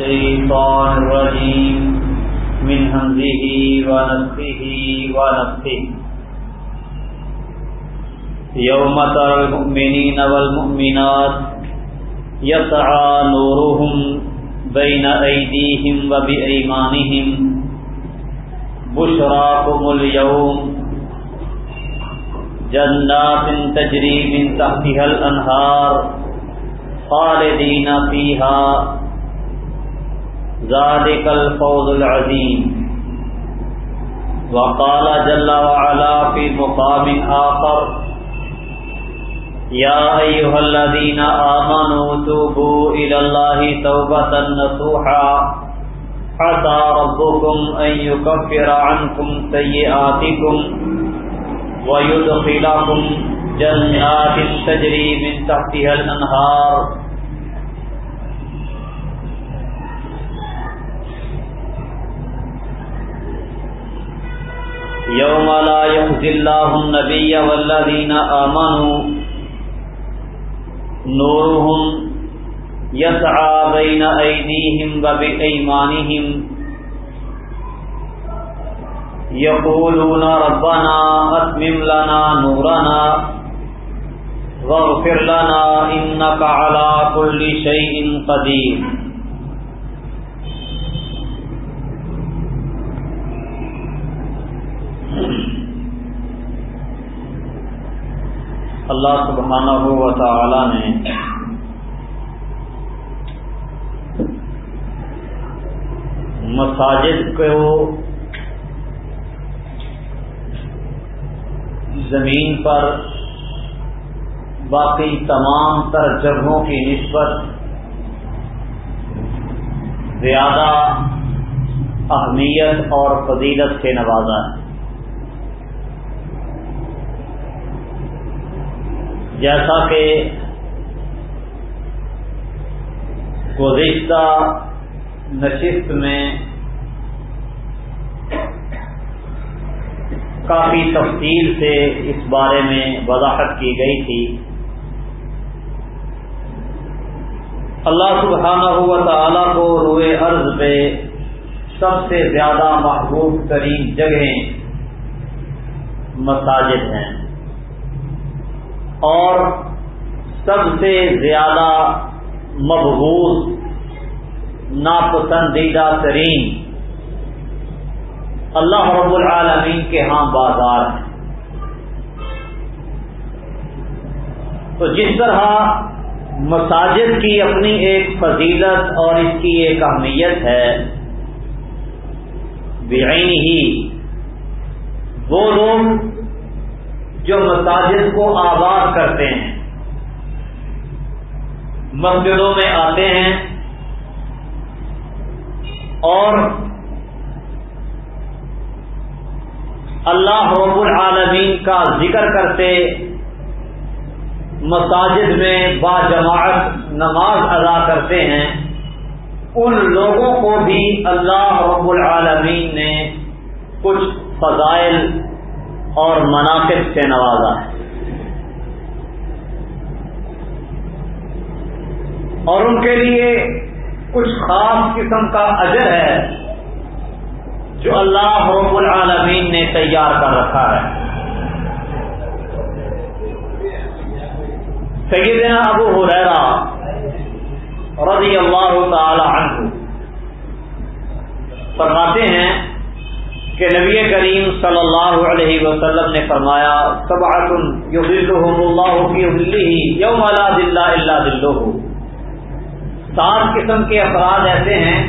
الشيطان الرجيم. من همزه ونفخه ونفخه. يوم ترى المؤمنين والمؤمنات يسعى نورهم بين أيديهم وبأيمانهم. بشراكم اليوم. جنات تجري من تحتها الأنهار خالدين فيها. ذلك الفوز العظيم. وقال جل وعلا في مقام آخر، يا أيها الذين آمنوا توبوا إلى الله توبة نصوحا. عسى ربكم أن يكفر عنكم سيئاتكم ويدخلكم جنات تجري من تحتها الأنهار. يوم لا يخزي الله النبي والذين آمنوا. نورهم يسعى بين أيديهم وبأيمانهم. يقولون ربنا أتمم لنا نورنا واغفر لنا إنك على كل شيء قدير. اللہ سبحانہ و تعالی نے مساجد کو زمین پر باقی تمام تر جگہوں کی نسبت زیادہ اہمیت اور فضیلت سے نوازا ہے۔ جیسا کہ گزشتہ نشست میں کافی تفصیل سے اس بارے میں وضاحت کی گئی تھی۔ اللہ سبحانہ و تعالی کو روئے عرض پہ سب سے زیادہ محبوب ترین جگہیں مساجد ہیں۔ اور سب سے زیادہ مقبول ناپسندیدہ ترین اللہ رب العالمین کے ہاں بازار ہیں۔ تو جس طرح مساجد کی اپنی ایک فضیلت اور اس کی ایک اہمیت ہے بعین ہی وہ لوگ جو مساجد کو آباد کرتے ہیں۔ مسجدوں میں آتے ہیں۔ اور اللہ رب العالمین کا ذکر کرتے مساجد میں با جماعت نماز ادا کرتے ہیں۔ ان لوگوں کو بھی اللہ رب العالمین نے کچھ فضائل اور مناقب سے نوازا ہے۔ اور ان کے لیے کچھ خاص قسم کا اجر ہے جو اللہ رب العالمین نے تیار کر رکھا ہے۔ سیدنا ابو حریرا رضی اللہ تعالی عنہ فرماتے ہیں کہ نبی کریم صلی اللہ علیہ وسلم نے فرمایا یوم لا ظل الا سات قسم کے افراد ایسے ہیں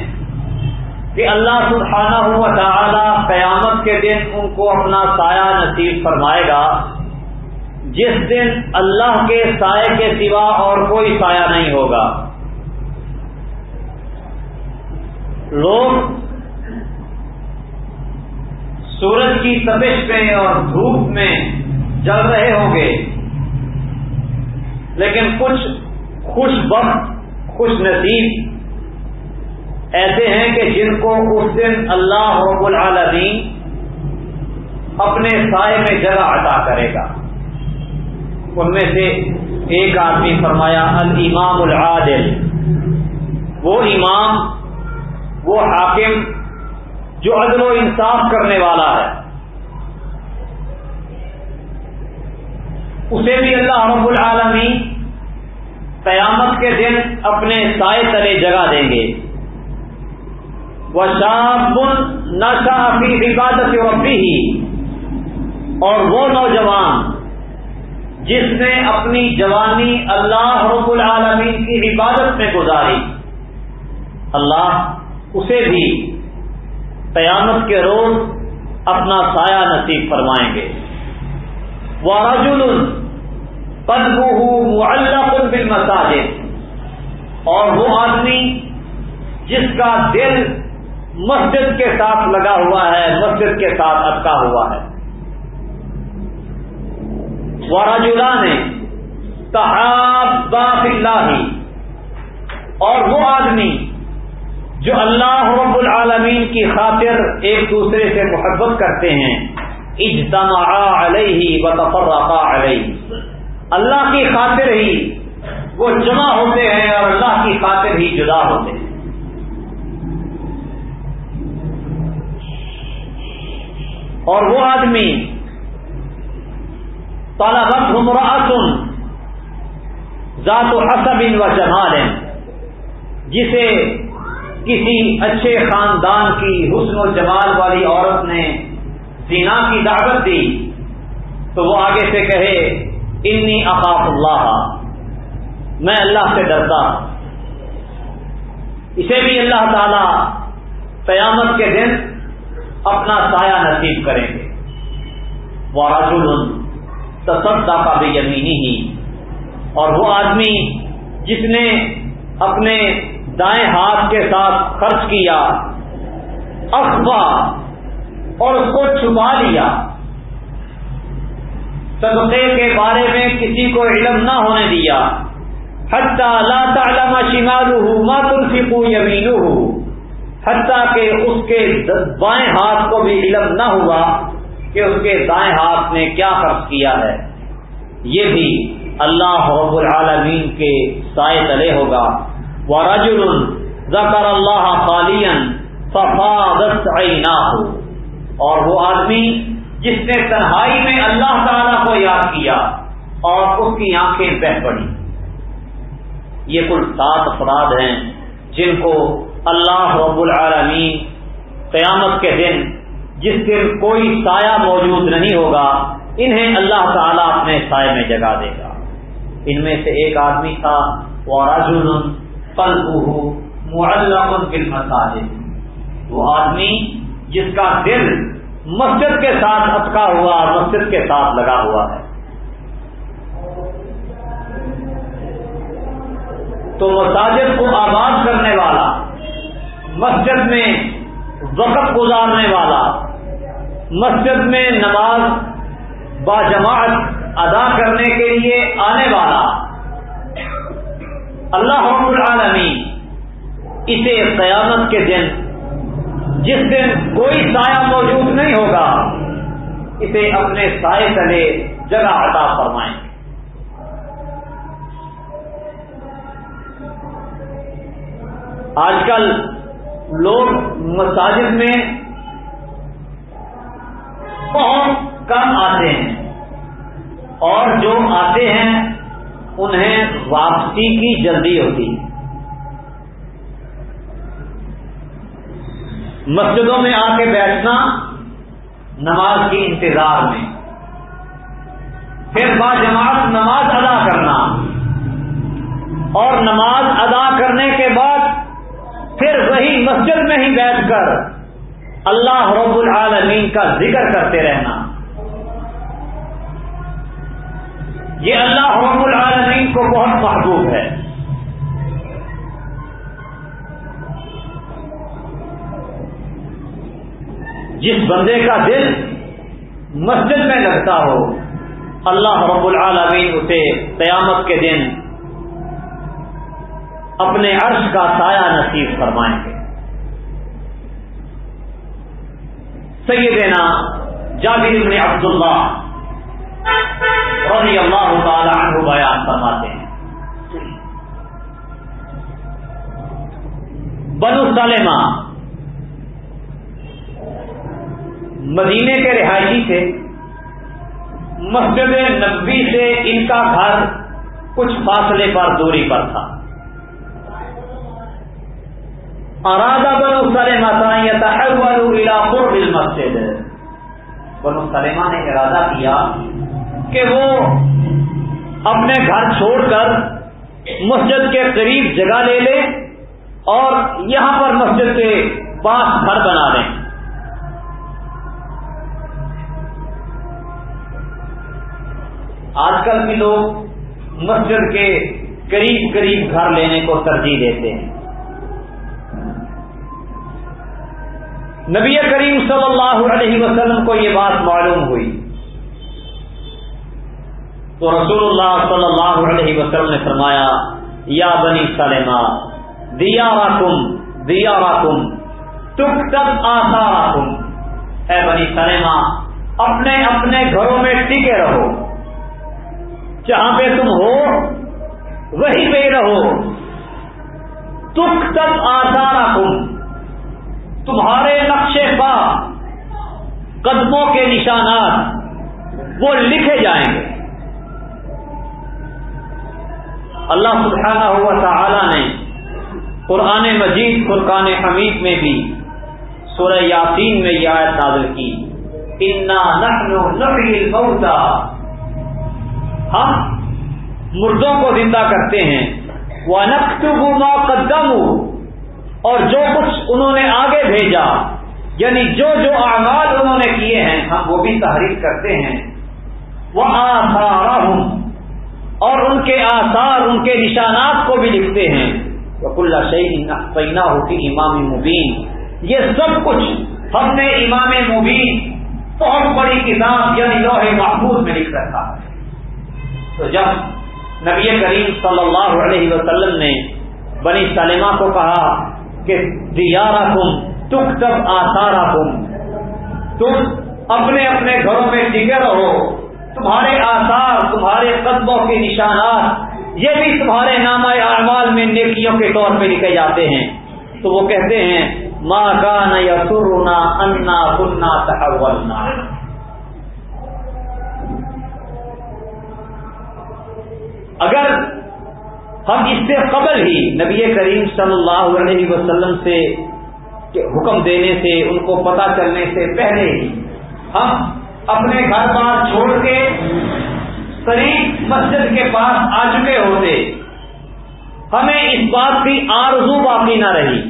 کہ اللہ سبحانہ و تعالی قیامت کے دن ان کو اپنا سایہ نصیب فرمائے گا، جس دن اللہ کے سائے کے سوا اور کوئی سایہ نہیں ہوگا۔ لوگ سورج کی تپش میں اور دھوپ میں جل رہے ہوں گے۔ لیکن کچھ خوش بخت، خوش نصیب ایسے ہیں کہ جن کو اس دن اللہ رب العالمین اپنے سائے میں جگہ عطا کرے گا۔ ان میں سے ایک آدمی فرمایا، الامام العادل۔ وہ امام، وہ حاکم جو عدل و انصاف کرنے والا ہے۔ اسے بھی اللہ رب العالمین قیامت کے دن اپنے سائے تلے جگہ دیں گے۔ وہ شام نشا فی عبادت وقتی ہی اور وہ نوجوان جس نے اپنی جوانی اللہ رب العالمین کی عبادت میں گزاری، اللہ اسے بھی قیامت کے روز اپنا سایہ نصیب فرمائیں گے۔ وہ رجول پدم اللہ بل اور وہ آدمی جس کا دل مسجد کے ساتھ لگا ہوا ہے، مسجد کے ساتھ اٹکا ہوا ہے۔ وراجلا نے تحاب اللہ اور وہ آدمی جو اللہ رب العالمین کی خاطر ایک دوسرے سے محبت کرتے ہیں اجتماع علیہ و علیہ۔ اللہ کی خاطر ہی وہ جمع ہوتے ہیں اور اللہ کی خاطر ہی جدا ہوتے ہیں۔ اور وہ آدمی طالبت حمراسن ذات و حسب و جمال، جسے کسی اچھے خاندان کی حسن و جمال والی عورت نے زینا کی دعوت دی، تو وہ آگے سے کہے، انی اقاف اللہ. میں اللہ سے ڈرتا اسے بھی اللہ تعالی قیامت کے دن اپنا سایہ نصیب کریں گے۔ وہ راجول تصدا کا بھی یمینی ہی اور وہ آدمی جس نے اپنے دائیں ہاتھ کے ساتھ خرچ کیا افوا اور اس کو چھپا لیا۔ صدقے کے بارے میں کسی کو علم نہ ہونے دیا۔ حتیٰ لا تعلم شمالہ ما تنفق یمینہ حتیٰ کہ اس کے بائیں ہاتھ کو بھی علم نہ ہوا کہ اس کے دائیں ہاتھ نے کیا خرچ کیا ہے۔ یہ بھی اللہ رب العالمین کے سائے تلے ہوگا۔ ورجل ذکر اللہ خالین ففاضت عیناہ اور وہ آدمی جس نے تنہائی میں اللہ تعالی کو یاد کیا اور اس کی آنکھیں بہ پڑی یہ کل سات افراد ہیں جن کو اللہ رب العالمین قیامت کے دن جس دن کوئی سایہ موجود نہیں ہوگا، انہیں اللہ تعالیٰ اپنے سائے میں جگا دے گا۔ ان میں سے ایک آدمی تھا، وہ راجول وہ آدمی جس کا دل مسجد کے ساتھ اٹکا ہوا، مسجد کے ساتھ لگا ہوا ہے۔ تو مساجد کو آباد کرنے والا، مسجد میں وقت گزارنے والا، مسجد میں نماز باجماعت ادا کرنے کے لیے آنے والا اللہ رب العالمین اسے قیامت کے دن، جس دن کوئی سایہ موجود نہیں ہوگا، اسے اپنے سائے تلے جگہ عطا فرمائیں آج کل لوگ مساجد میں بہت کم آتے ہیں اور جو آتے ہیں انہیں واپسی کی جلدی ہوتی ہے۔ مسجدوں میں آ کے بیٹھنا نماز کی انتظار میں۔ پھر با جماعت نماز ادا کرنا۔ اور نماز ادا کرنے کے بعد پھر وہی مسجد میں ہی بیٹھ کر اللہ رب العالمین کا ذکر کرتے رہنا۔ یہ اللہ رب العالمین کو بہت محبوب ہے۔ جس بندے کا دل مسجد میں لگتا ہو، اللہ رب العالمین اسے قیامت کے دن اپنے عرش کا سایہ نصیب فرمائیں گے۔ سیدنا جابر بن عبداللہ رضی اللہ تعالی عنہ بیان فرماتے ہیں۔ بنو سلمہ مدینے کے رہائشی تھے۔ مسجد نبی سے ان کا گھر کچھ فاصلے پر دوری پر تھا۔ ارادہ بنو سلمہ تھا قرب المسجد۔ بنو سلمہ نے ارادہ کیا کہ وہ اپنے گھر چھوڑ کر مسجد کے قریب جگہ لے لے اور یہاں پر مسجد کے پاس گھر بنا دیں آج کل بھی لوگ مسجد کے قریب قریب گھر لینے کو ترجیح دیتے ہیں۔ نبی کریم صلی اللہ علیہ وسلم کو یہ بات معلوم ہوئی۔ تو رسول اللہ صلی اللہ علیہ وسلم نے فرمایا، یا بنی سلما دیا راکم دیا راکم تک تب آسا اے بنی سلما اپنے اپنے گھروں میں ٹکے رہو۔ جہاں پہ تم ہو، وہیں پہ رہو۔ تک تب آسا راکم تمہارے نقشے پا قدموں کے نشانات، وہ لکھے جائیں گے۔ اللہ سبحانہ ہوا تعالی نے قرآن مجید، فرقان حمید میں بھی سورہ یاسین میں یہ آیت نازل کی۔ انا نحن ہم ہاں، مردوں کو زندہ کرتے ہیں۔ وہ نقص ما قدم اور جو کچھ انہوں نے آگے بھیجا یعنی جو جو اعمال انہوں نے کیے ہیں، ہم وہ بھی تحریر کرتے ہیں۔ وہ آسار اور ان کے آثار، ان کے نشانات کو بھی لکھتے ہیں۔ وک اللہ ہوتی امام مبین یہ سب کچھ ہم نے امام مبین بہت بڑی کتاب یعنی لوہے محفوظ میں لکھ رکھا تو جب نبی کریم صلی اللہ علیہ وسلم نے بنی سلمہ کو کہا کہ دیارا کم تک تب آسارا کم تم اپنے اپنے گھروں میں ٹکے رہو۔ تمہارے آثار، تمہارے قدموں کے نشانات، یہ بھی تمہارے نام اعمال میں نیکیوں کے طور پہ لکھے جاتے ہیں۔ تو وہ کہتے ہیں ماں کا نہ یا سرنا انا سننا تحولنا. اگر ہم اس سے قبل ہی نبی کریم صلی اللہ علیہ وسلم سے حکم دینے سے، ان کو پتا چلنے سے پہلے ہی ہم اپنے گھر بار چھوڑ کے قریب مسجد کے پاس آ چکے ہوتے۔ ہمیں اس بات کی آرزو باقی نہ رہی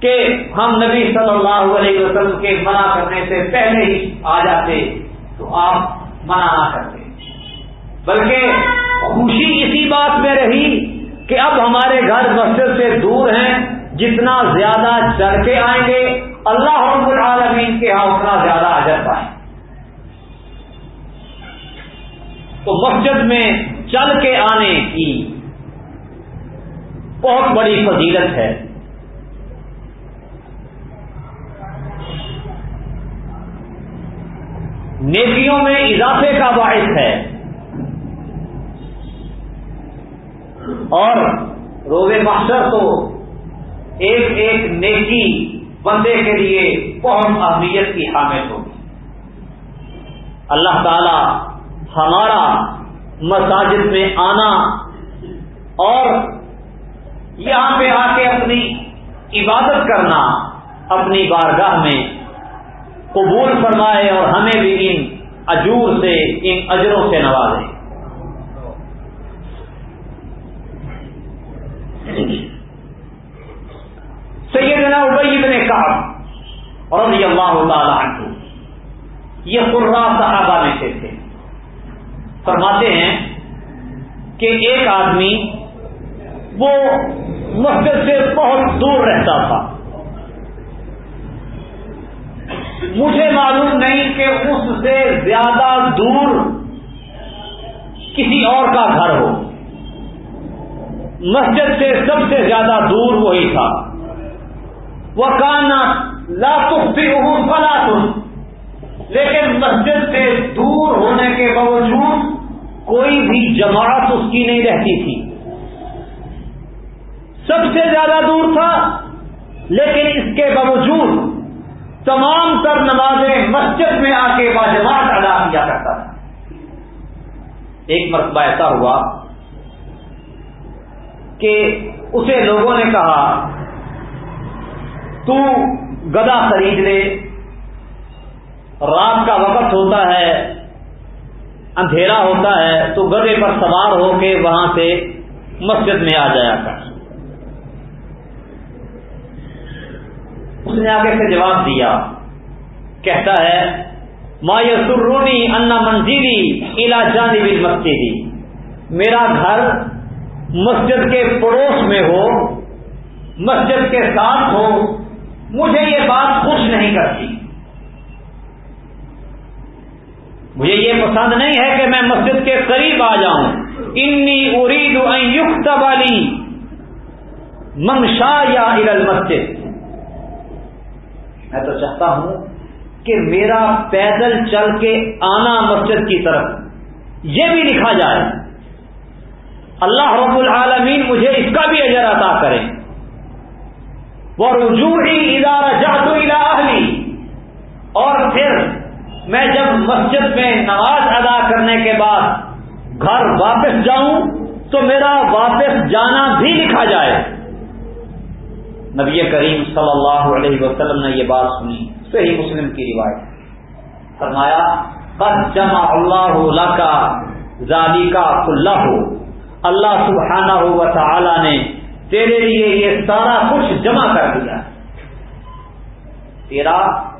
کہ ہم نبی صلی اللہ علیہ وسلم کے منع کرنے سے پہلے ہی آ جاتے تو آپ منع نہ کرتے۔ بلکہ خوشی اسی بات میں رہی کہ اب ہمارے گھر مسجد سے دور ہیں، جتنا زیادہ چل کے آئیں گے اللہ رب العالمین کے یہاں اتنا زیادہ اجر پائیں۔ تو مسجد میں چل کے آنے کی بہت بڑی فضیلت ہے۔ نیکیوں میں اضافے کا باعث ہے۔ اور روز محشر تو ایک ایک نیکی بندے کے لیے بہت اہمیت کی حامل ہوگی۔ اللہ تعالی ہمارا مساجد میں آنا اور یہاں پہ آ کے اپنی عبادت کرنا اپنی بارگاہ میں قبول فرمائے اور ہمیں بھی ان اجور سے، ان اجروں سے نوازے سیدنا ابئی نے کہا اور اللہ تعالی عنہ یہ قرا صحابہ میں سے تھے۔ فرماتے ہیں کہ ایک آدمی وہ مسجد سے بہت دور رہتا تھا۔ مجھے معلوم نہیں کہ اس سے زیادہ دور کسی اور کا گھر ہو۔ مسجد سے سب سے زیادہ دور وہی تھا۔ وہ کانا لاکفی فلا تم لیکن مسجد سے دور ہونے کے باوجود کوئی بھی جماعت اس کی نہیں رہتی تھی۔ سب سے زیادہ دور تھا، لیکن اس کے باوجود تمام تر نمازیں مسجد میں آ کے باجماعت ادا کیا کرتا تھا۔ ایک مرتبہ ایسا ہوا کہ اسے لوگوں نے کہا، تو گدا خرید لے رات کا وقت ہوتا ہے، اندھیرا ہوتا ہے، تو گدے پر سوار ہو کے وہاں سے مسجد میں آ جایا کر اس نے آگے سے جواب دیا، کہتا ہے، ما یسرونی انا منزلی الا جانب مسجدی میرا گھر مسجد کے پڑوس میں ہو، مسجد کے ساتھ ہو، مجھے یہ بات خوش نہیں کرتی۔ مجھے یہ پسند نہیں ہے کہ میں مسجد کے قریب آ جاؤں۔ انی ارید والی منشا یا ارل مسجد میں تو چاہتا ہوں کہ میرا پیدل چل کے آنا مسجد کی طرف۔ یہ بھی لکھا جائے۔ اللہ رب العالمین مجھے اس کا بھی اجر عطا کرے۔ وہ رجوع ادارہ جاتو اہلی۔ اور پھر میں جب مسجد میں نماز ادا کرنے کے بعد گھر واپس جاؤں تو میرا واپس جانا بھی لکھا جائے۔ نبی کریم صلی اللہ علیہ وسلم نے یہ بات سنی۔ صحیح مسلم کی روایت۔ فرمایا، قد جمع اللہ کا ذالی کا اللہ اللہ سبحانہ و تعالی نے تیرے لیے یہ سارا کچھ جمع کر دیا۔ تیرا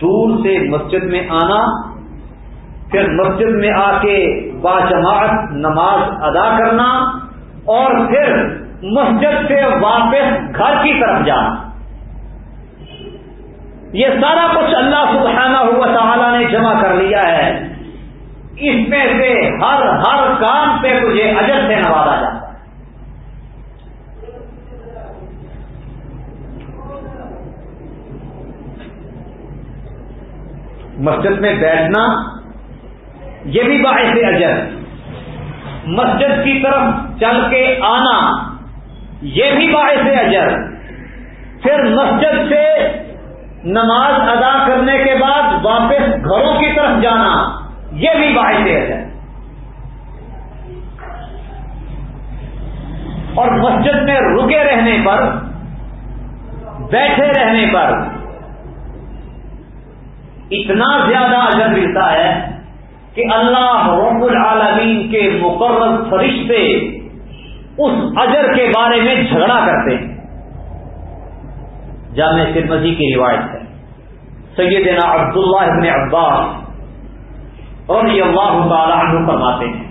دور سے مسجد میں آنا، پھر مسجد میں آ کے باجماعت نماز ادا کرنا، اور پھر مسجد سے واپس گھر کی طرف جانا۔ یہ سارا کچھ اللہ سبحانہ ہوا تعالیٰ نے جمع کر لیا ہے۔ اس میں سے ہر ہر کام پہ تجھے اجر سے نوازا جاتا ہے مسجد میں بیٹھنا یہ بھی باعث اجر۔ مسجد کی طرف چل کے آنا، یہ بھی باعث اجر۔ پھر مسجد سے نماز ادا کرنے کے بعد واپس گھروں کی طرف جانا، یہ بھی باعث اجر۔ اور مسجد میں رکے رہنے پر، بیٹھے رہنے پر اتنا زیادہ اجر ملتا ہے کہ اللہ رب العالمین کے مقرر فرشتے اس اجر کے بارے میں جھگڑا کرتے ہیں۔ جامع سرمزی کی روایت ہے۔ سیدنا عبداللہ ابن عباس اور یہ اللہ تعالی عنہ فرماتے ہیں۔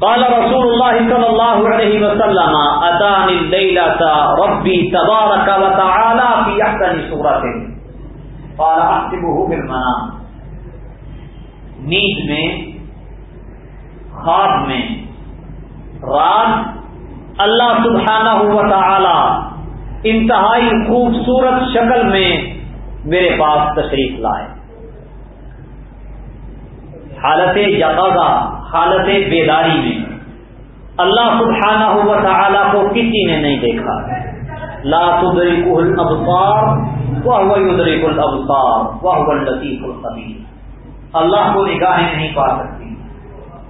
قال رسول اللہ صلی اللہ علیہ وسلم، اتانی اللیلہ ربی تبارک و تعالی فی احسن صورت قال احسبه بالمنام. نیند میں، خواب میں، رات اللہ سبحانہ ہوا تعالی انتہائی خوبصورت شکل میں میرے پاس تشریف لائے۔ حالت یقضا حالت بیداری میں اللہ سبحانہ ہوا تعالی کو کسی نے نہیں دیکھا۔ لا تدرک الابصار وهو يدرك الابصار وهو اللطيف الخبير۔ اللہ کو نگاہیں نہیں پا سکتی۔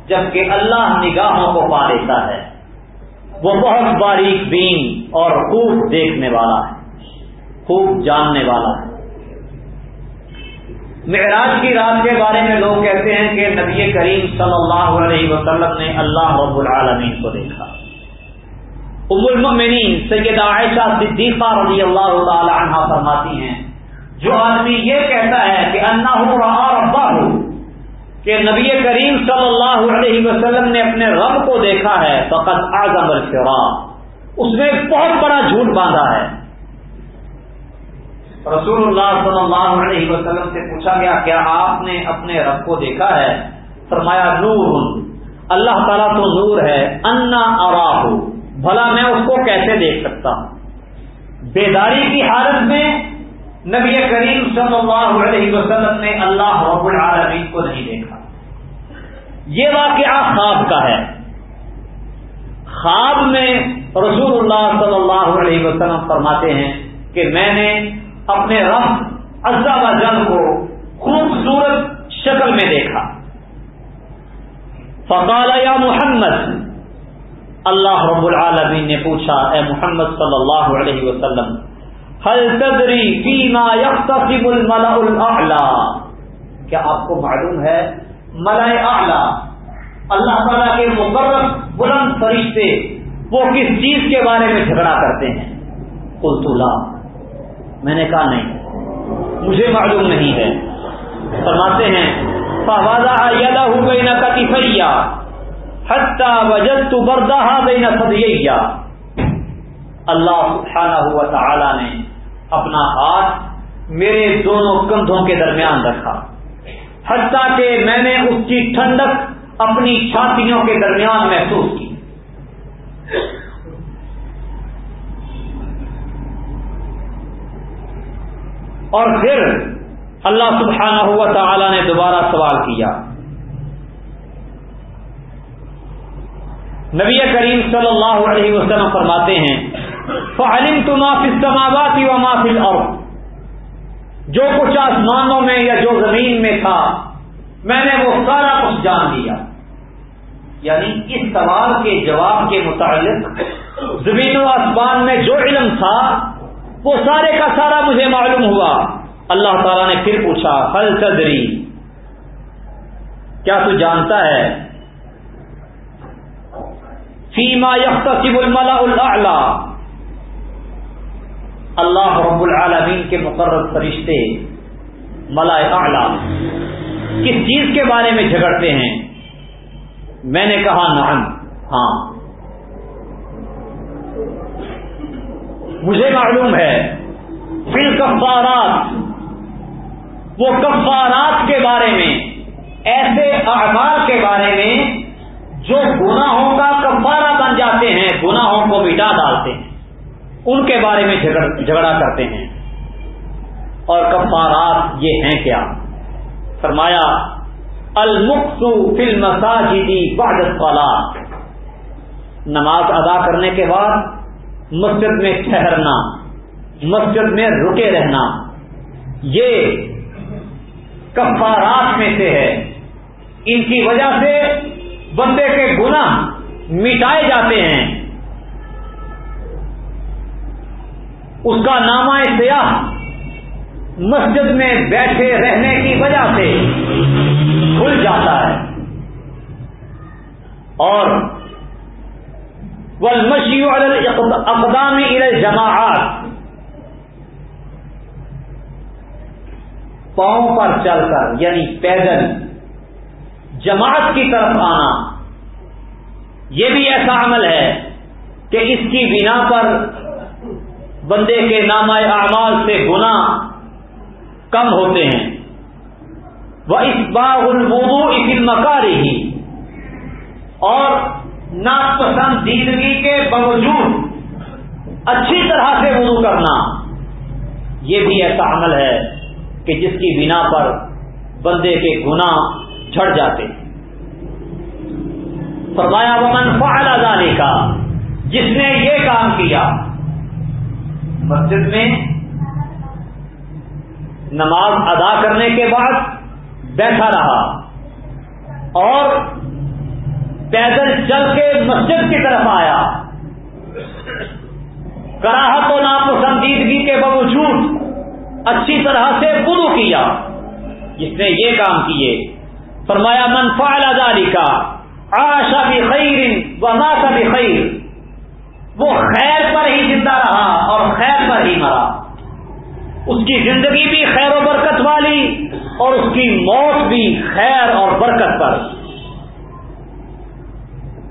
جبکہ اللہ نگاہوں کو پا لیتا ہے۔ وہ بہت باریک بین اور خوب دیکھنے والا ہے۔ خوب جاننے والا ہے۔ معراج کی رات کے بارے میں لوگ کہتے ہیں کہ نبی کریم صلی اللہ علیہ وسلم نے اللہ رب العالمین کو دیکھا۔ ام المؤمنین، سیدہ عائشہ صدیقہ رضی اللہ تعالی عنہ فرماتی ہیں، جو آدمی یہ کہتا ہے کہ اللہ ربا ہوں کہ نبی کریم صلی اللہ علیہ وسلم نے اپنے رب کو دیکھا ہے فقط اعظم الفرا اس میں بہت بڑا جھوٹ باندھا ہے۔ رسول اللہ صلی اللہ علیہ وسلم سے پوچھا گیا، کیا آپ نے اپنے رب کو دیکھا ہے؟ فرمایا، نور۔ اللہ تعالیٰ تو نور ہے، انا اراہ بھلا میں اس کو کیسے دیکھ سکتا ہوں؟ بیداری کی حالت میں نبی کریم صلی اللہ علیہ وسلم نے اللہ رب العالمین کو نہیں دیکھا۔ یہ واقعہ خواب کا ہے۔ خواب میں رسول اللہ صلی اللہ علیہ وسلم فرماتے ہیں کہ میں نے اپنے رب ازا و جن کو خوبصورت شکل میں دیکھا۔ فقال یا محمد اللہ رب العالمین نے پوچھا، اے محمد صلی اللہ علیہ وسلم حل تدری فیما یختصب الملأ الاعلى کیا آپ کو معلوم ہے ملائے اعلی، اللہ تعالیٰ کے مقرر بلند فرشتے، وہ کس چیز کے بارے میں جھگڑا کرتے ہیں؟ قلت لا. میں نے کہا، نہیں. مجھے معلوم نہیں ہے۔ فرماتے ہیں فوادہ یدا ہو گئی نہ کتفیا حتہ وجد تو بردہ گئی نہ اللہ سبحانہ ہوا تعالی نے اپنا ہاتھ میرے دونوں کندھوں کے درمیان رکھا۔ حتیٰ کہ میں نے اس کی ٹھنڈک اپنی چھاتیوں کے درمیان محسوس کی۔ اور پھر اللہ سبحانہ ہوا تعالی نے دوبارہ سوال کیا۔ نبی کریم صلی اللہ علیہ وسلم فرماتے ہیں فعلم تو معافی سماواتی و معافی اور جو کچھ آسمانوں میں یا جو زمین میں تھا، میں نے وہ سارا کچھ جان لیا۔ یعنی اس سوال کے جواب کے متعلق زمین و آسمان میں جو علم تھا، وہ سارے کا سارا مجھے معلوم ہوا۔ اللہ تعالیٰ نے پھر پوچھا حل چدری کیا تو جانتا ہے؟ فیما یختصب الملا اللہ اللہ رب العالمین کے مقرر فرشتے ملا اعلی. کس چیز کے بارے میں جھگڑتے ہیں؟ میں نے کہا نعم. ہاں. مجھے معلوم ہے پھر کفارات وہ کفارات کے بارے میں، ایسے اعمال کے بارے میں جو گناہوں کا کفارہ بن جاتے ہیں، گناہوں کو مٹا ڈالتے ہیں۔ ان کے بارے میں جھگڑا کرتے ہیں۔ اور کفارات یہ ہیں کیا؟ فرمایا المقصو فل مساجدی بعد الصلاۃ نماز ادا کرنے کے بعد مسجد میں ٹھہرنا، مسجد میں رکے رہنا، یہ کفارات میں سے ہے۔ ان کی وجہ سے بندے کے گناہ مٹائے جاتے ہیں۔ اس کا نامہ سیاح مسجد میں بیٹھے رہنے کی وجہ سے کھل جاتا ہے۔ اور مشی اقدامی جماعت پاؤں پر چل کر یعنی پیدل۔ جماعت کی طرف آنا۔ یہ بھی ایسا عمل ہے کہ اس کی بنا پر بندے کے نام اعمال سے گنا کم ہوتے ہیں۔ وہ اس باغ البو اس مکاری ہی اور ناپسندیدگی کے باوجود اچھی طرح سے وضو کرنا۔ یہ بھی ایسا عمل ہے کہ جس کی بنا پر بندے کے گنا جھڑ جاتے فرمایا، ومن فعل ذلك کا جس نے یہ کام کیا، مسجد میں نماز ادا کرنے کے بعد بیٹھا رہا اور پیدل چل کے مسجد کی طرف آیا۔ کراہت و ناپسندیدگی کے باوجود اچھی طرح سے بدو کیا، جس نے یہ کام کیے۔ فرمایا منفا اداری کا آشا بھی خیر و خیر وہ خیر پر ہی زندہ رہا اور خیر پر ہی مرا۔ اس کی زندگی بھی خیر و برکت والی اور اس کی موت بھی خیر اور برکت پر۔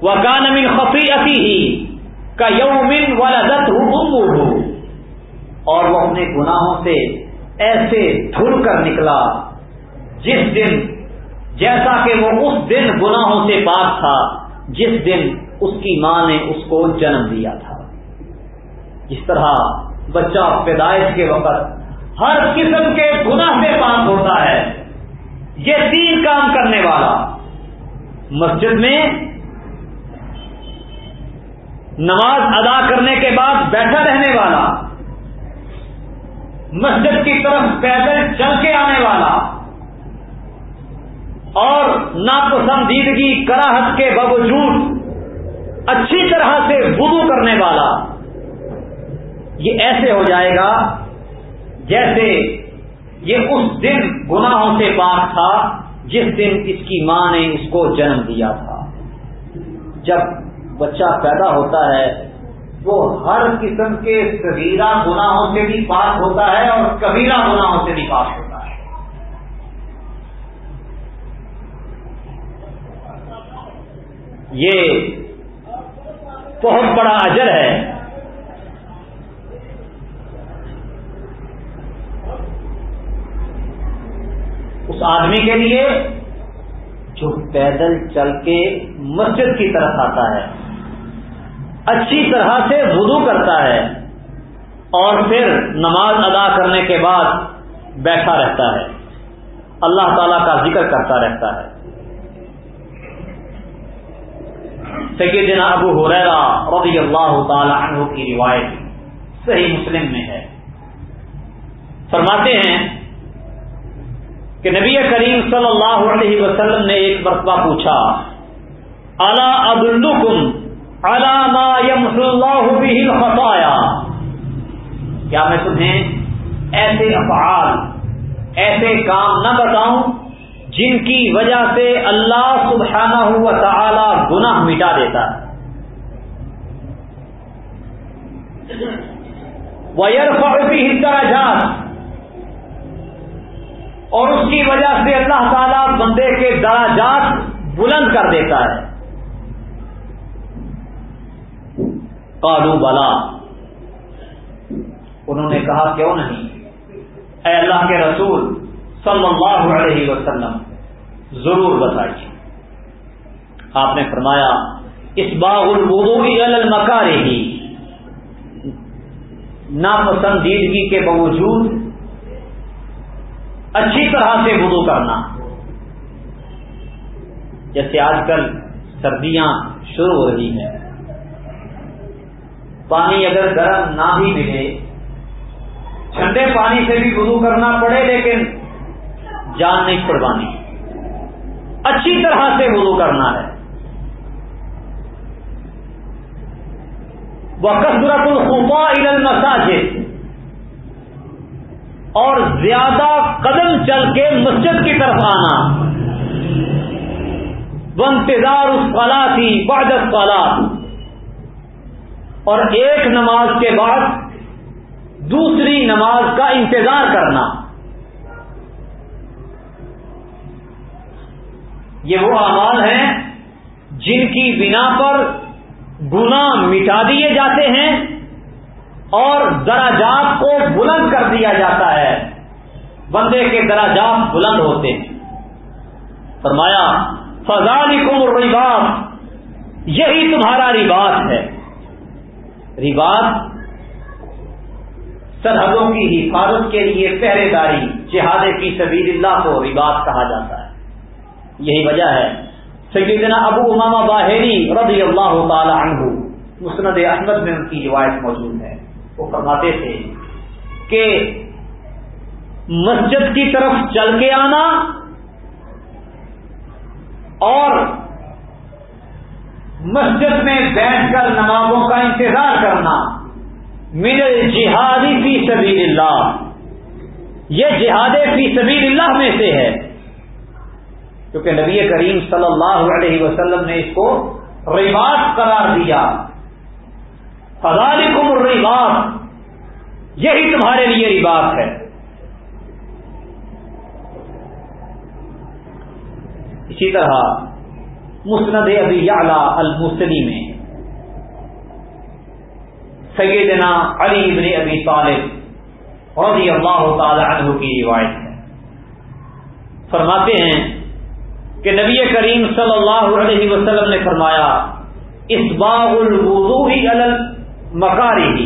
وہ کانمن خفی اسی ہی کا یومن والا ہو اور وہ اپنے گناہوں سے ایسے دھل کر نکلا جس دن جیسا کہ وہ اس دن گناہوں سے پاک تھا، جس دن اس کی ماں نے اس کو جنم دیا تھا۔ جس طرح بچہ پیدائش کے وقت ہر قسم کے گناہ سے پاک ہوتا ہے، یہ تین کام کرنے والا۔ مسجد میں نماز ادا کرنے کے بعد بیٹھا رہنے والا، مسجد کی طرف پیدل چل کے آنے والا۔ اور ناپسندیدگی کراہت کے باوجود اچھی طرح سے وضو کرنے والا یہ ایسے ہو جائے گا جیسے یہ اس دن گناہوں سے پاک تھا جس دن اس کی ماں نے اس کو جنم دیا تھا۔ جب بچہ پیدا ہوتا ہے وہ ہر قسم کے کبیرہ گناہوں سے بھی پاک ہوتا ہے اور کبیرہ گناہوں سے بھی پاک ہوتا ہے۔ یہ بہت بڑا اجر ہے۔ اس آدمی کے لیے جو پیدل چل کے مسجد کی طرف آتا ہے، اچھی طرح سے وضو کرتا ہے اور پھر نماز ادا کرنے کے بعد بیٹھا رہتا ہے۔ اللہ تعالی کا ذکر کرتا رہتا ہے۔ سیدنا ابو حریرہ رضی اللہ تعالی عنہ کی روایت صحیح مسلم میں ہے۔ فرماتے ہیں کہ نبی کریم صلی اللہ علیہ وسلم نے ایک مرتبہ پوچھا، الا اب الکم اللہ خطایا کیا میں تمہیں ایسے افعال، ایسے کام نہ بتاؤں جن کی وجہ سے اللہ سبحانہ ہوا تعالی گناہ مٹا دیتا ہے۔ ویرفع به اور اس کی وجہ سے اللہ تعالی بندے کے دراجات بلند کر دیتا ہے۔ کالو بلا انہوں نے کہا، کیوں نہیں؟ اے اللہ کے رسول صلی اللہ علیہ وسلم ضرور بتائیے آپ نے فرمایا اس باغ الوضوئی المکارے ہی ناپسندیدگی کے باوجود اچھی طرح سے وضو کرنا۔ جیسے آج کل سردیاں شروع ہو رہی ہیں۔ پانی اگر گرم نہ بھی ملے، ٹھنڈے پانی سے بھی وضو کرنا پڑے، لیکن جان نہیں پڑوانی اچھی طرح سے وضو کرنا ہے۔ وہ کثرت الخوا المساجد۔ اور زیادہ قدم چل کے مسجد کی طرف آنا۔ انتظار اس فلا تھی باجت فلا اور ایک نماز کے بعد دوسری نماز کا انتظار کرنا۔ یہ وہ اعمال ہیں جن کی بنا پر گنا مٹا دیے جاتے ہیں اور دراجات کو بلند کر دیا جاتا ہے۔ بندے کے دراجات بلند ہوتے ہیں۔ فرمایا فضانی کو یہی تمہارا رواج ہے۔ رواج سرحدوں کی حفاظت کے لیے پہرے داری جہاد کی سبیل اللہ کو رواج کہا جاتا ہے۔ یہی وجہ ہے۔ سیدنا ابو اماما باہری رضی اللہ تعالی عنہ مسند احمد میں ان کی روایت موجود ہے۔ وہ فرماتے تھے کہ مسجد کی طرف چل کے آنا اور مسجد میں بیٹھ کر نمازوں کا انتظار کرنا۔ مل جہادی فی سبیل اللہ۔ یہ جہاد فی سبیل اللہ میں سے ہے۔ کیونکہ نبی کریم صلی اللہ علیہ وسلم نے اس کو رواج قرار دیا۔ فضالکم الرباط۔ یہی تمہارے لیے رباط ہے۔ اسی طرح مسند ابی المسلی میں سیدنا علی ابن ابی طالب رضی اللہ تعالی عنہ کی روایت ہے۔ فرماتے ہیں کہ نبی کریم صلی اللہ علیہ وسلم نے فرمایا اس باغ الوضوء علی مکاری ہی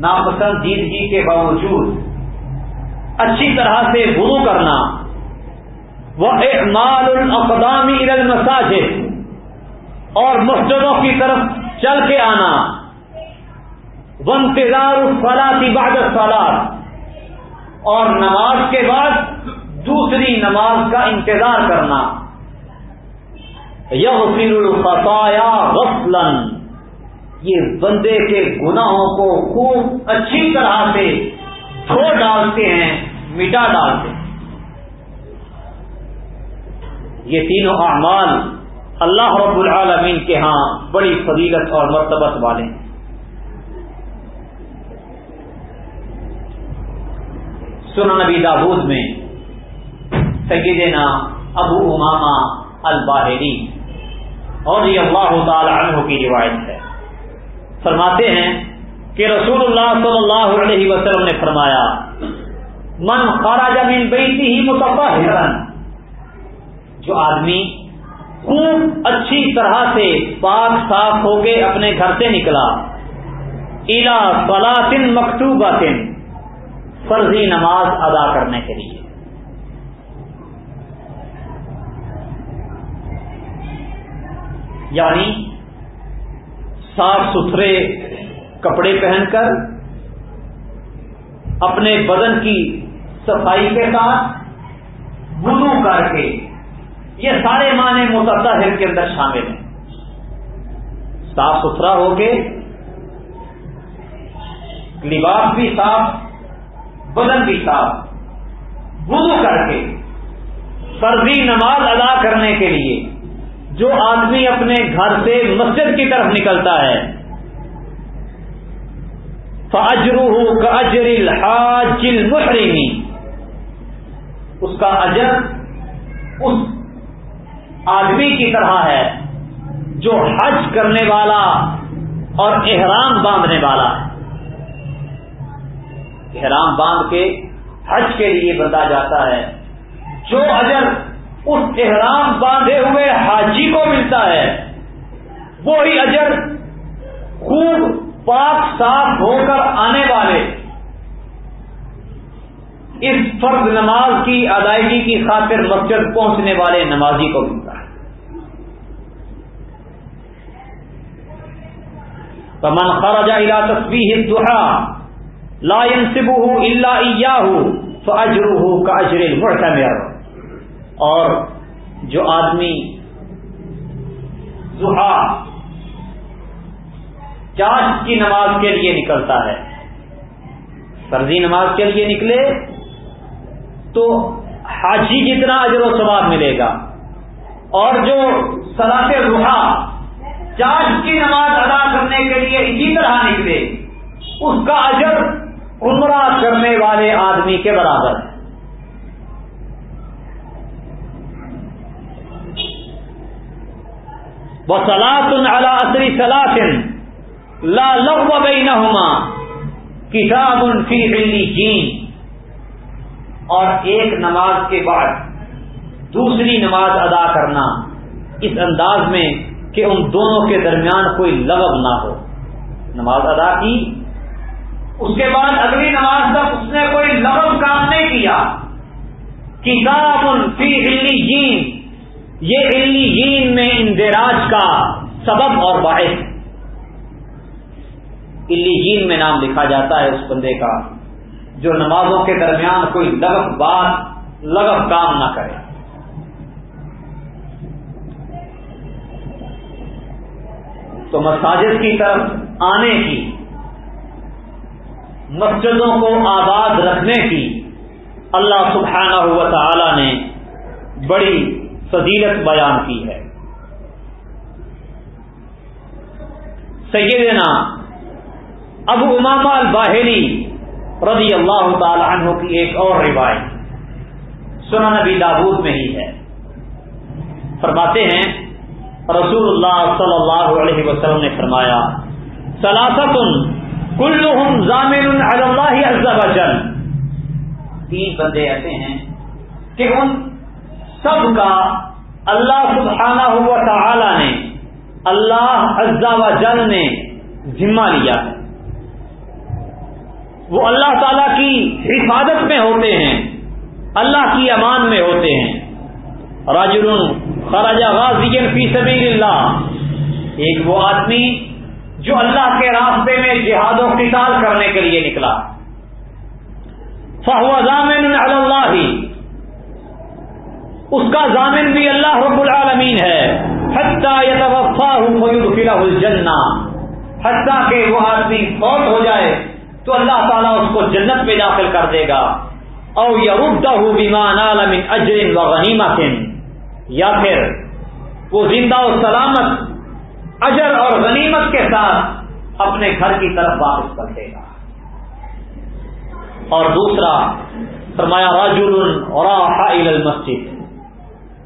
ناپسندیدگی کے باوجود اچھی طرح سے وضو کرنا وہ اعمال الاقدامی المساجد، اور مسجدوں کی طرف چل کے آنا ونتظار فلاطی بعد فلاد اور نماز کے بعد دوسری نماز کا انتظار کرنا۔ یغفر الخطایا غفلن یہ بندے کے گناہوں کو خوب اچھی طرح سے دھو ڈالتے ہیں، مٹا ڈالتے ہیں۔ یہ تینوں اعمال اللہ رب العالمین کے ہاں بڑی فضیلت اور مرتبت والے ہیں۔ سن نبی داود میں سیدنا ابو اماما الباہری اور یہ اللہ تعالی عنہ کی روایت ہے۔ فرماتے ہیں کہ رسول اللہ صلی اللہ علیہ وسلم نے فرمایا، من خارا من بیتی ہی متفر جو آدمی خوب اچھی طرح سے پاک صاف ہو کے اپنے گھر سے نکلا الا فلاطن مکتوبہ فرضی نماز ادا کرنے کے لیے۔ یعنی صاف ستھرے کپڑے پہن کر اپنے بدن کی صفائی کے ساتھ وضو کر کے، یہ سارے معنی متحر کے اندر شامل ہیں۔ صاف ستھرا ہو کے، لباس بھی صاف، بدن بھی صاف، وضو کر کے، فرضی نماز ادا کرنے کے لیے جو آدمی اپنے گھر سے مسجد کی طرف نکلتا ہے۔ فاجرو کا اجر الحاج المحرمی اس کا اجر اس آدمی کی طرح ہے جو حج کرنے والا اور احرام باندھنے والا۔ ہے احرام باندھ کے حج کے لیے بتا جاتا ہے۔ جو اجر اس احرام باندھے ہوئے حاجی کو ملتا ہے۔ وہی اجر خوب پاک صاف ہو کر آنے والے۔ اس فرض نماز کی ادائیگی کی خاطر مسجد پہنچنے والے نمازی کو ملتا ہے۔ من خرج الى تصویر الضحى لا ينسبه الا اياه فاجره كاجر المعتمر اور جو آدمی زحا چاش کی نماز کے لیے نکلتا ہے، فرضی نماز کے لیے نکلے تو حاجی جتنا اجر و ثواب ملے گا۔ اور جو سلاط روحا چاش کی نماز ادا کرنے کے لیے اسی طرح نکلے، اس کا اجر عمرہ کرنے والے آدمی کے برابر ہے۔ وہ سلاطن عصری سلاطن لا لغو بینہما. کتاب فی جین اور ایک نماز کے بعد دوسری نماز ادا کرنا اس انداز میں کہ ان دونوں کے درمیان کوئی لغب نہ ہو. نماز ادا کی، اس کے بعد اگلی نماز تک اس نے کوئی لغب کام نہیں کیا. کتاب فی علی جین یہ علیین میں اندراج کا سبب اور باعث علیین میں نام لکھا جاتا ہے اس بندے کا، جو نمازوں کے درمیان کوئی لغف بات لغف کام نہ کرے۔ تو مساجد کی طرف آنے کی، مسجدوں کو آباد رکھنے کی اللہ سبحانہ ہوا تعالی نے بڑی فضیلت بیان کی ہے۔ سیدنا ابو امامہ الباہری رضی اللہ تعالی عنہ کی ایک اور روایت سنا نبی دابود میں ہی ہے۔ فرماتے ہیں رسول اللہ صلی اللہ علیہ وسلم نے فرمایا سلاست کل ضامن اللہ عز وجل تین بندے ایسے ہیں کہ ان سب کا اللہ سبحانہ ہوا تعالی نے، اللہ عز و جل نے ذمہ لیا۔ ہے وہ اللہ تعالی کی حفاظت میں ہوتے ہیں، اللہ کی امان میں ہوتے ہیں۔ راجر خراجہ غازی فی سبیل اللہ ایک وہ آدمی جو اللہ کے راستے میں جہاد و قتال کرنے کے لیے نکلا۔ فہو ضامن اللہ۔ ہی اس کا ضامن بھی اللہ رب العالمین ہے. حتیٰ الجنہ. حتیٰ کہ وہ آدمی فوت ہو جائے تو اللہ تعالیٰ اس کو جنت میں داخل کر دے گا. او یردہ بیمان عالم اجر و غنیمت. یا پھر وہ زندہ و سلامت اجر اور غنیمت کے ساتھ اپنے گھر کی طرف واپس کر دے گا. اور دوسرا، فرمایا راجل اور المسجد.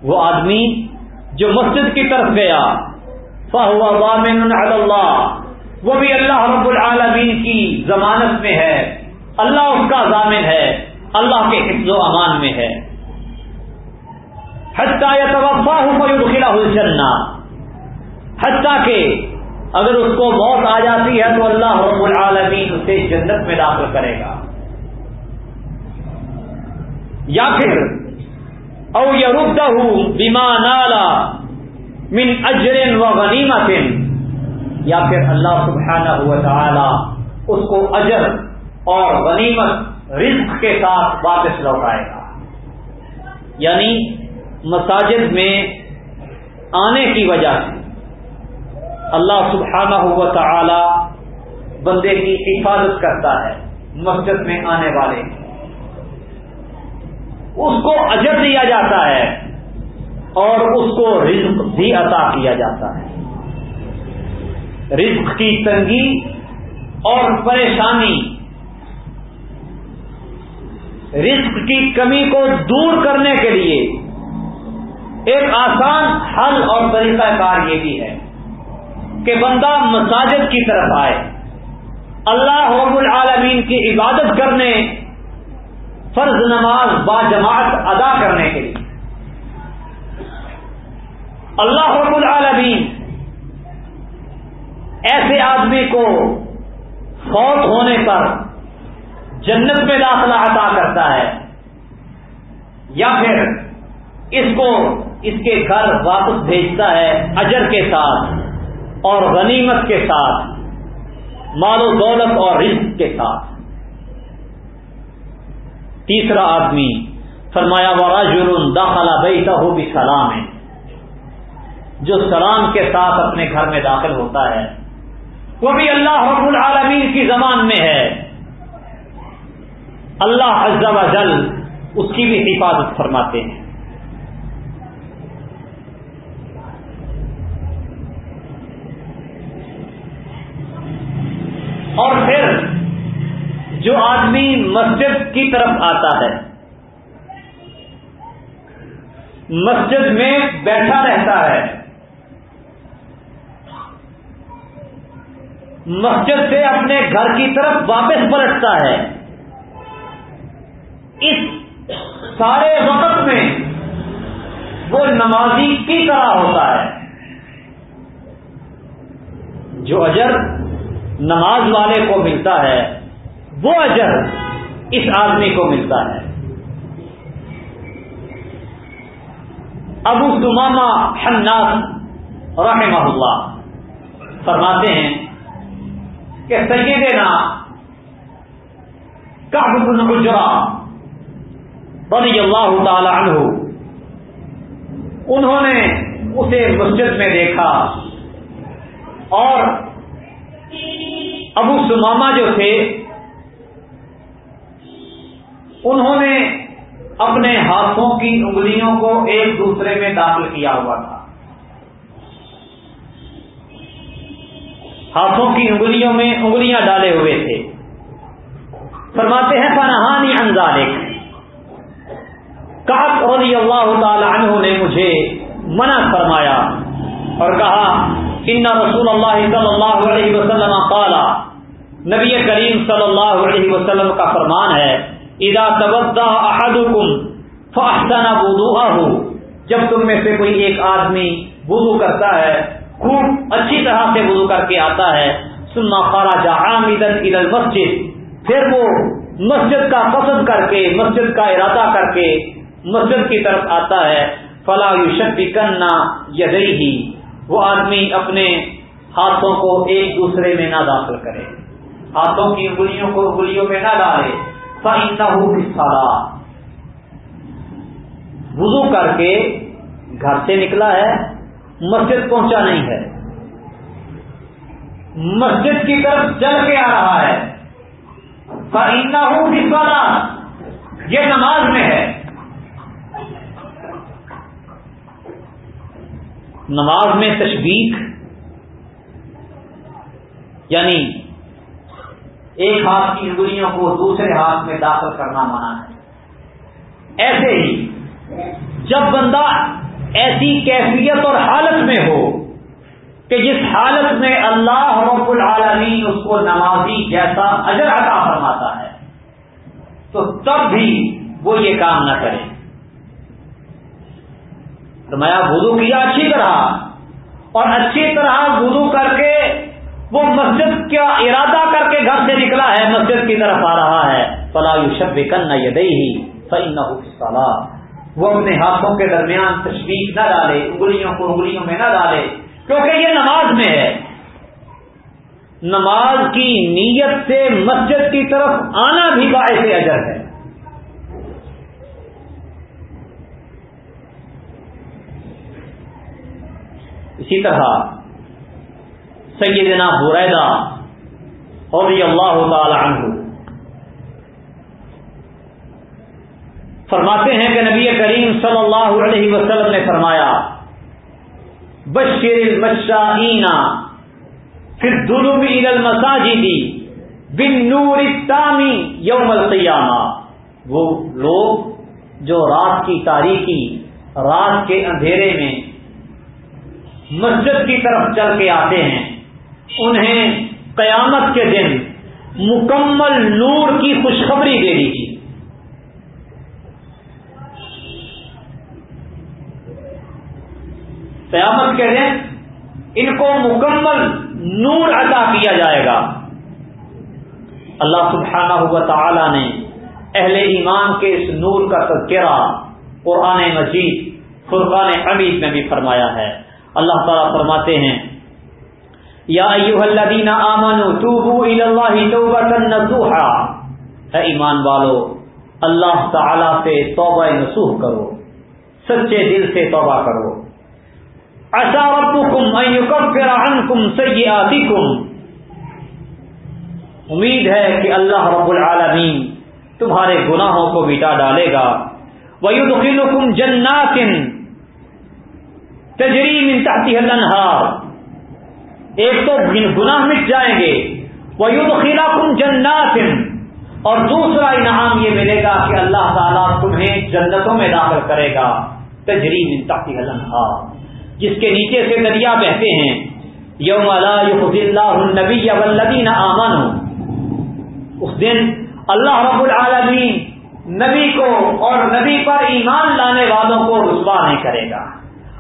وہ آدمی جو مسجد کی طرف گیا۔ فہو اللہ وہ بھی اللہ رب العالمین کی ضمانت میں ہے۔ اللہ اس کا ضامن ہے۔ اللہ کے حفظ و امان میں ہے۔ حتیٰ یا توفا ہوں خلا الجنہ۔ حتیٰ کہ اگر اس کو موت آ جاتی ہے تو اللہ رب العالمین اسے جنت میں داخل کرے گا۔ یا پھر او یرد بیما نالا من اجر و غنیمت یا پھر اللہ سبحانہ ہوا تعالی اس کو اجر اور غنیمت رزق کے ساتھ واپس لوٹائے گا. یعنی مساجد میں آنے کی وجہ سے اللہ سبحانہ ہوا تعالی بندے کی حفاظت کرتا ہے مسجد میں آنے والے اس کو اجر دیا جاتا ہے اور اس کو رزق بھی عطا کیا جاتا ہے۔ رزق کی تنگی اور پریشانی۔ رزق کی کمی کو دور کرنے کے لیے ایک آسان حل اور طریقہ کار یہ بھی ہے کہ بندہ مساجد کی طرف آئے۔ اللہ رب العالمین کی عبادت کرنے فرض نماز با جماعت ادا کرنے کے لیے۔ اللہ رب العالمین ایسے آدمی کو فوت ہونے پر جنت میں داخلہ عطا کرتا ہے یا پھر اس کو اس کے گھر واپس بھیجتا ہے اجر کے ساتھ اور غنیمت کے ساتھ، مال و دولت اور رزق کے ساتھ۔ تیسرا آدمی فرمایا والا جرم داخلہ بیتا ہو بھی سلام ہے جو سلام کے ساتھ اپنے گھر میں داخل ہوتا ہے، وہ بھی اللہ رب العالمین کی زبان میں ہے۔ اللہ عز و جل اس کی بھی حفاظت فرماتے ہیں اور پھر جو آدمی مسجد کی طرف آتا ہے۔ مسجد میں بیٹھا رہتا ہے۔ مسجد سے اپنے گھر کی طرف واپس پلٹتا ہے۔ اس سارے وقت میں وہ نمازی کی طرح ہوتا ہے۔ جو اجر نماز والے کو ملتا ہے وہ اجر اس آدمی کو ملتا ہے۔ ابو سماما حناس رحمہ اللہ فرماتے ہیں کہ سیدنا کعب بن عجرا رضی اللہ تعالی عنہ، انہوں نے اسے مسجد میں دیکھا اور ابو سماما جو تھے انہوں نے اپنے ہاتھوں کی انگلیوں کو ایک دوسرے میں داخل کیا ہوا تھا۔ ہاتھوں کی انگلیوں میں انگلیاں ڈالے ہوئے تھے۔ فرماتے ہیں فنہانی انزالک کاف رضی اللہ تعالی عنہ نے مجھے منع فرمایا اور کہا، ان رسول اللہ صلی اللہ علیہ وسلم قال، نبی کریم صلی اللہ علیہ وسلم کا فرمان ہے ادا توجہ احدکم فاحسن وضوءه۔ جب تم میں سے کوئی ایک آدمی وضو کرتا ہے، خوب اچھی طرح سے وضو کر کے آتا ہے سما خراجہ عامدن الى المسجد، پھر وہ مسجد کا قصد کر کے، مسجد کا ارادہ کر کے مسجد کی طرف آتا ہے۔ فلا یوشک بھی کرنا ہی وہ آدمی اپنے ہاتھوں کو ایک دوسرے میں نہ داخل کرے، ہاتھوں کی انگلیوں کو انگلیوں میں نہ ڈالے۔ وضو کر کے گھر سے نکلا ہے، مسجد پہنچا نہیں ہے۔ مسجد کی طرف چل کے آ رہا ہے۔ فائدہ ہو سارا یہ نماز میں ہے۔ نماز میں تشبیق یعنی ایک ہاتھ کی انگلیوں کو دوسرے ہاتھ میں داخل کرنا منع ہے۔ ایسے ہی جب بندہ ایسی کیفیت اور حالت میں ہو کہ جس حالت میں اللہ رب العالمین اس کو نمازی جیسا اجر عطا فرماتا ہے، تو تب بھی وہ یہ کام نہ کرے۔ تو میں وضو کیا اچھی طرح اور اچھی طرح وضو کر کے وہ مسجد کا ارادہ کر کے گھر سے نکلا ہے، مسجد کی طرف آ رہا ہے۔ فلاح شب کن نہ دئی ہی صحیح نہ وہ اپنے ہاتھوں کے درمیان تشویش نہ ڈالے، انگلیوں کو انگلیوں میں نہ ڈالے، کیونکہ یہ نماز میں ہے۔ نماز کی نیت سے مسجد کی طرف آنا بھی باعث اجر ہے۔ اسی طرح سیدنا بریدہ رضی اللہ تعالی عنہ۔ فرماتے ہیں کہ نبی کریم صلی اللہ علیہ وسلم نے فرمایا بشیر المشائین پھر دلو بھی المساجدی بن نور تامی یوم القیامہ. وہ لوگ جو رات کی تاریخی، رات کے اندھیرے میں مسجد کی طرف چل کے آتے ہیں انہیں قیامت کے دن مکمل نور کی خوشخبری دے دیجیے قیامت کے دن ان کو مکمل نور عطا کیا جائے گا۔ اللہ سبحانہ ہوا تعالی نے اہل ایمان کے اس نور کا تذکرہ قرآن مجید، فرقان حمید میں بھی فرمایا ہے۔ اللہ تعالیٰ فرماتے ہیں یا ایوہ الذین آمنوا توبوا الی اللہ توبتا نصوحا۔ اے ایمان والو، اللہ تعالی سے توبہ نصوح کرو، سچے دل سے توبہ کرو۔ عسى ربكم ان يكفر عنكم سيئاتكم امید ہے کہ اللہ رب العالمین تمہارے گناہوں کو مٹا ڈالے گا۔ وَيُدْخِلُكُمْ جَنَّاتٍ تجری من تحتی الانہار ایک تو گناہ مٹ جائیں گے وہ خیلا کم جنات۔ اور دوسرا انعام یہ ملے گا کہ اللہ تعالیٰ تمہیں جنتوں میں داخل کرے گا۔ تجری من تحتی الانہار۔ جس کے نیچے سے دریا بہتے ہیں۔ یوم اللہ النبی والذین آمنوا۔ اس دن اللہ رب العالمین نبی کو اور نبی پر ایمان لانے والوں کو رسوا نہیں کرے گا۔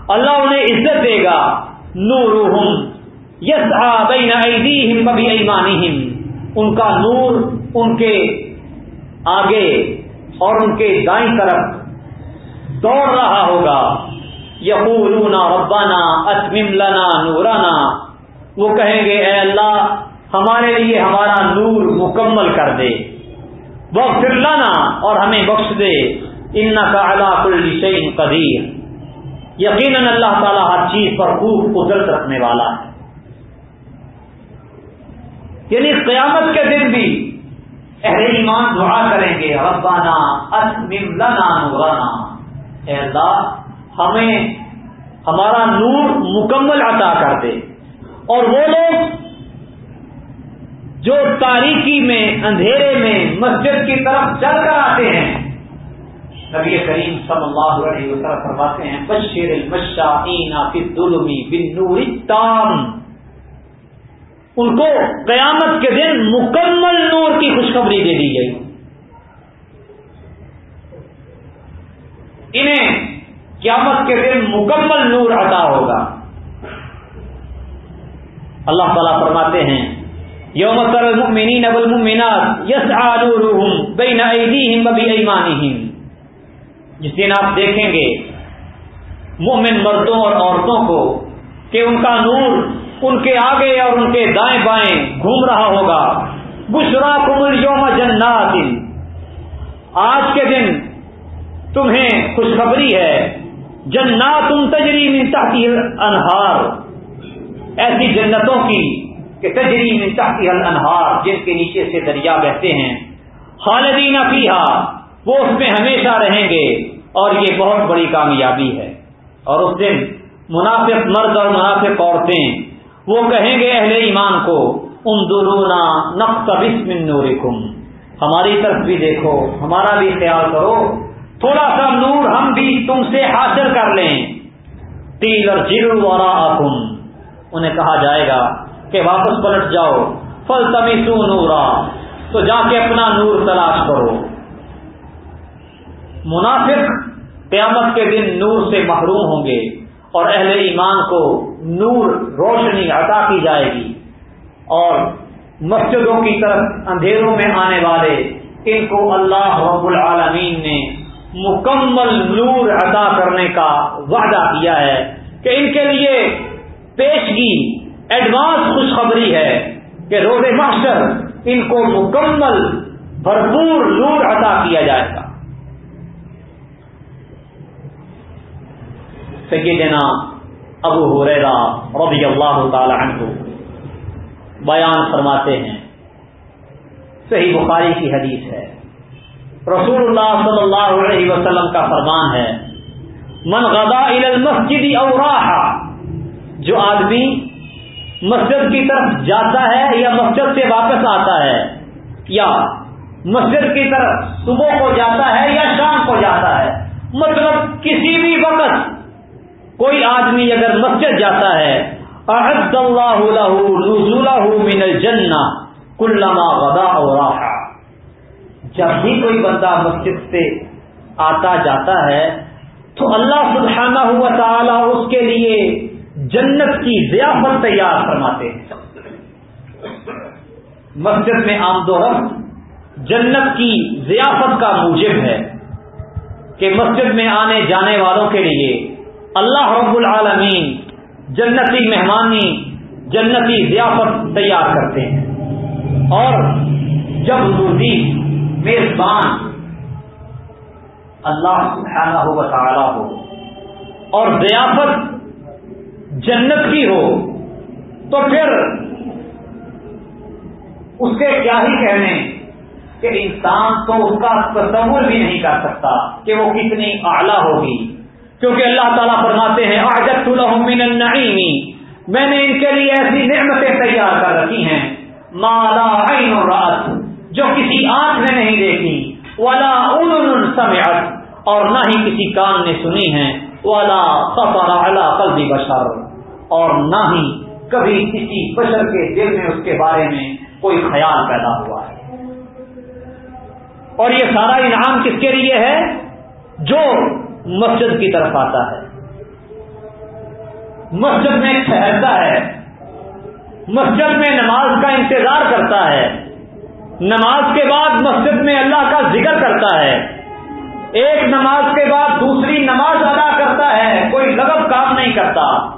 اللہ انہیں عزت دے گا۔ نور یس آئی کبھی ایمانی ان کا نور ان کے آگے اور ان کے دائیں طرف دوڑ رہا ہوگا. یقولونا ربنا اتمم لنا نورانا وہ کہیں گے، اے اللہ، ہمارے لیے ہمارا نور مکمل کر دے. وقت لنا اور ہمیں بخش دے. ان کا اللہ کل شعین قدیر. یقیناً اللہ تعالیٰ ہر چیز پر خوب قدرت رکھنے والا ہے۔ یعنی قیامت کے دن بھی اہل ایمان دعا کریں گے، ربانا لنا نورانا اے اللہ، ہمیں ہمارا نور مکمل عطا کر دے۔ اور وہ لوگ جو تاریکی میں، اندھیرے میں مسجد کی طرف چل کر آتے ہیں، نبی کریم صلی اللہ علیہ وسلم فرماتے ہیں بشیر المشاہین فی الظلم بالنور التام۔ ان کو قیامت کے دن مکمل نور کی خوشخبری دے دی گئی۔ انہیں قیامت کے دن مکمل نور عطا ہوگا۔ اللہ تعالیٰ فرماتے ہیں، یوم تر المؤمنین والمؤمنات یسعى نورهم بین ایدیہم و بی ایمانہم۔ جس دن آپ دیکھیں گے، مومن مردوں اور عورتوں کو کہ ان کا نور ان کے آگے اور ان کے دائیں بائیں گھوم رہا ہوگا۔ بشرا کمل یوم جنات۔ آج کے دن تمہیں خوشخبری ہے۔ جنات تجری من تحتی انہار ایسی جنتوں کی کہ تجری من تحتی انہار جن کے نیچے سے دریا بہتے ہیں۔ خالدین فیہا، وہ اس میں ہمیشہ رہیں گے اور یہ بہت بڑی کامیابی ہے۔ اور اس دن منافق مرد اور منافق عورتیں وہ کہیں گے اہل ایمان کو ان درونا نقص من نورکم ہماری طرف بھی دیکھو، ہمارا بھی خیال کرو، تھوڑا سا نور ہم بھی تم سے حاصل کر لیں۔ تیل اور جیرو انہیں کہا جائے گا کہ واپس پلٹ جاؤ فل تمیسو نورا، تو جا کے اپنا نور تلاش کرو۔ منافق قیامت کے دن نور سے محروم ہوں گے اور اہل ایمان کو نور روشنی عطا کی جائے گی اور مسجدوں کی طرف اندھیروں میں آنے والے ان کو اللہ رب العالمین نے مکمل نور عطا کرنے کا وعدہ کیا ہے کہ ان کے لیے پیشگی، ایڈوانس خوشخبری ہے کہ روز ماسٹر ان کو مکمل بھرپور نور عطا کیا جائے گا۔ سیدنا ابو حریرہ رضی اللہ تعالی عنہ بیان فرماتے ہیں۔ صحیح بخاری کی حدیث ہے۔ رسول اللہ صلی اللہ علیہ وسلم کا فرمان ہے، من غدا المسجد اوراحا جو آدمی مسجد کی طرف جاتا ہے یا مسجد سے واپس آتا ہے، یا مسجد کی طرف صبح کو جاتا ہے یا شام کو جاتا ہے مطلب کسی بھی وقت کوئی آدمی اگر مسجد جاتا ہے احد اللہ له من الجنہ کلما غدا اوراحا جب بھی کوئی بندہ مسجد سے آتا جاتا ہے، تو اللہ سبحانہ ہوا تعالی اس کے لیے جنت کی ضیافت تیار فرماتے ہیں۔ مسجد میں آمد و رفت جنت کی ضیافت کا موجب ہے کہ مسجد میں آنے جانے والوں کے لیے اللہ رب العالمین جنتی مہمانی، جنتی ضیافت تیار کرتے ہیں۔ اور جب روزی جی میزبان اللہ سبحانہ ہو تعالی ہو اور ضیافت جنت کی ہو، تو پھر اس کے کیا ہی کہنے کہ انسان تو اس کا تصور بھی نہیں کر سکتا کہ وہ کتنی اعلیٰ ہوگی۔ کیونکہ اللہ تعالیٰ فرماتے ہیں آجت من النعیمی میں نے ان کے لیے ایسی نعمتیں تیار کر رکھی ہیں۔ مالا عین رات جو کسی آنکھ نے نہیں دیکھی۔ والا ان سمعت، اور نہ ہی کسی کان نے سنی ہے والا سفر اللہ قلبی بشر، اور نہ ہی کبھی کسی بشر کے دل میں اس کے بارے میں کوئی خیال پیدا ہوا ہے۔ اور یہ سارا انعام کس کے لیے ہے؟ جو مسجد کی طرف آتا ہے۔ مسجد میں ٹھہرتا ہے۔ مسجد میں نماز کا انتظار کرتا ہے۔ نماز کے بعد مسجد میں اللہ کا ذکر کرتا ہے۔ ایک نماز کے بعد دوسری نماز ادا کرتا ہے۔ کوئی لغب کام نہیں کرتا۔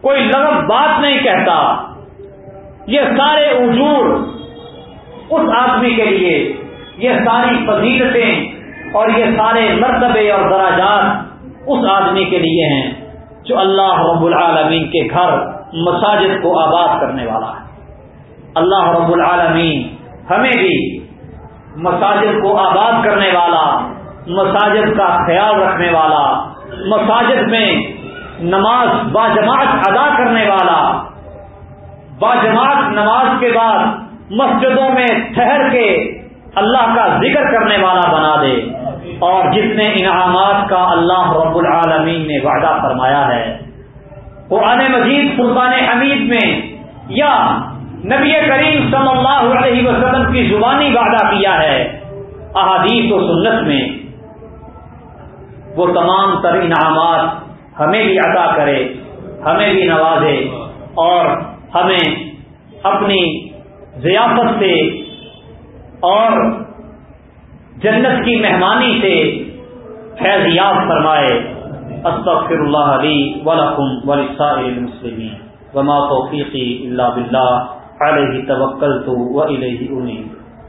کوئی لغب بات نہیں کہتا۔ یہ سارے اجور اس آدمی کے لیے، یہ ساری فضیلتیں اور یہ سارے مرتبے اور دراجات اس آدمی کے لیے ہیں جو اللہ رب العالمین کے گھر مساجد کو آباد کرنے والا ہے۔ اللہ رب العالمین ہمیں بھی مساجد کو آباد کرنے والا، مساجد کا خیال رکھنے والا، مساجد میں نماز با جماعت ادا کرنے والا، با جماعت نماز کے بعد مسجدوں میں ٹھہر کے اللہ کا ذکر کرنے والا بنا دے۔ اور جتنے انعامات کا اللہ رب العالمین نے وعدہ فرمایا ہے۔ قرآن مجید فرقان حمید میں یا نبی کریم صلی اللہ علیہ وسلم کی زبانی وعدہ کیا ہے۔ احادیث و سنت میں وہ تمام تر انعامات ہمیں بھی عطا کرے، ہمیں بھی نوازے اور ہمیں اپنی ضیافت سے اور جنت کی مہمانی سے فیضیاب فرمائے استغفر اللہ علی ولکم ولسائر المسلمین وما توفیقی اللہ بلّہ علیہ توکلت تو و الیہ انیب.